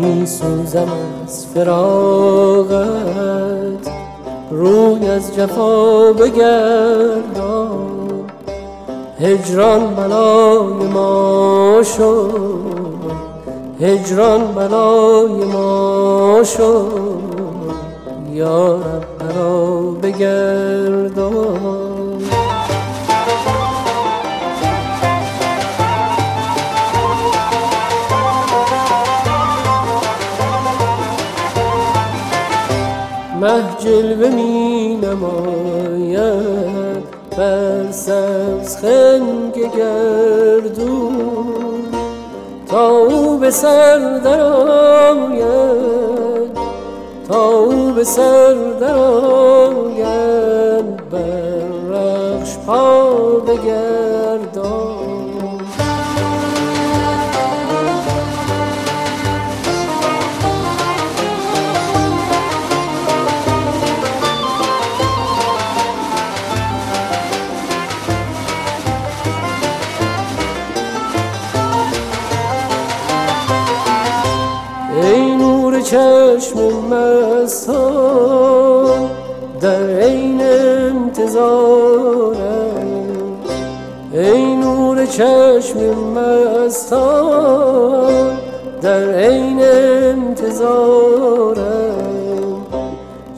ماتم از فراغت روی از جفا بگردان. هجران بلای ما شد هجران بلای ما شد. یارب برا بگردان. مه جلوه می نماید بر سبز خنگ گردون. تا او به سر درآید تا او به سر درآید بر رخش پا بگردان. چشم مستان در عین انتظارم. ای نور چشم مستان در عین انتظارم.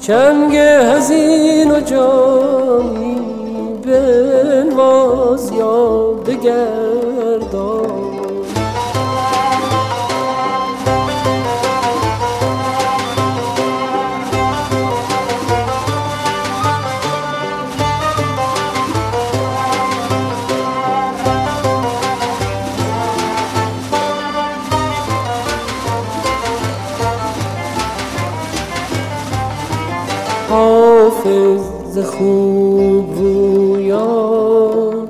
چنگ هزین و جامی بنواز یا بگردان حافظ خوب رویان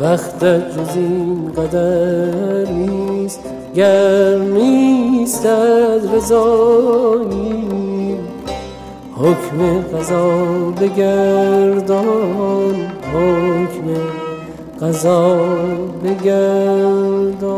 وقت جز این قدر نیست گر نیست رضایی. حکم قضا بگردان حکم قضا بگردان